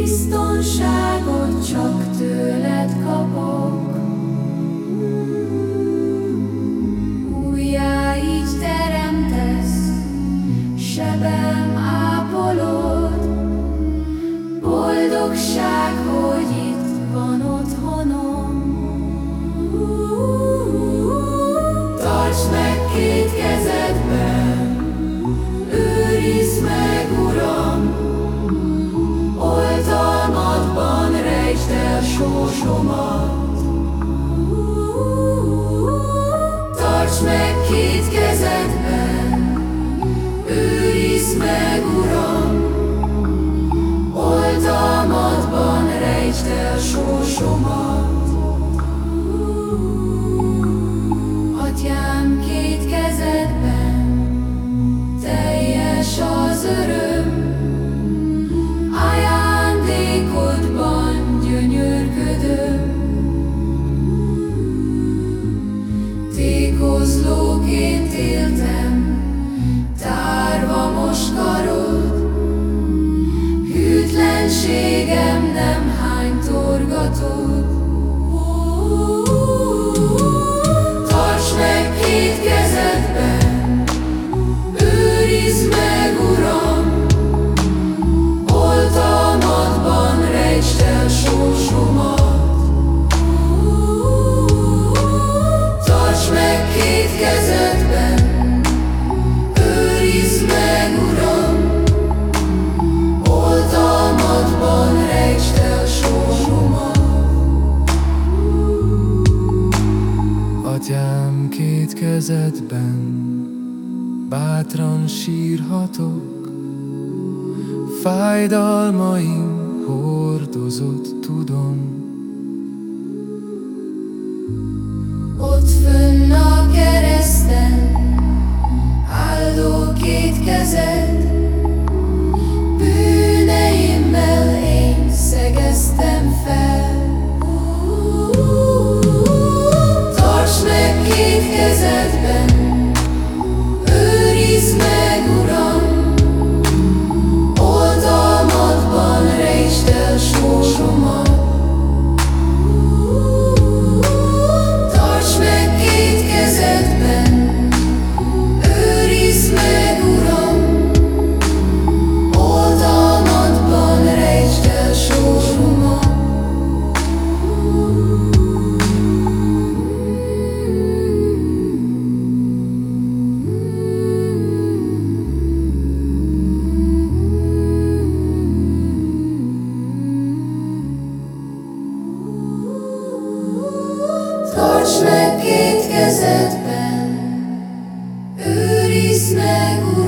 Biztonságot csak tőled kapok. Tarts meg két kezedben, őrizd meg, Uram, Oltalmadban rejtsd el sósomat. Atyám két kezedben Bátran sírhatok. Fájdalmaim hordozod tudom. has been Deus, meu